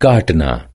काटना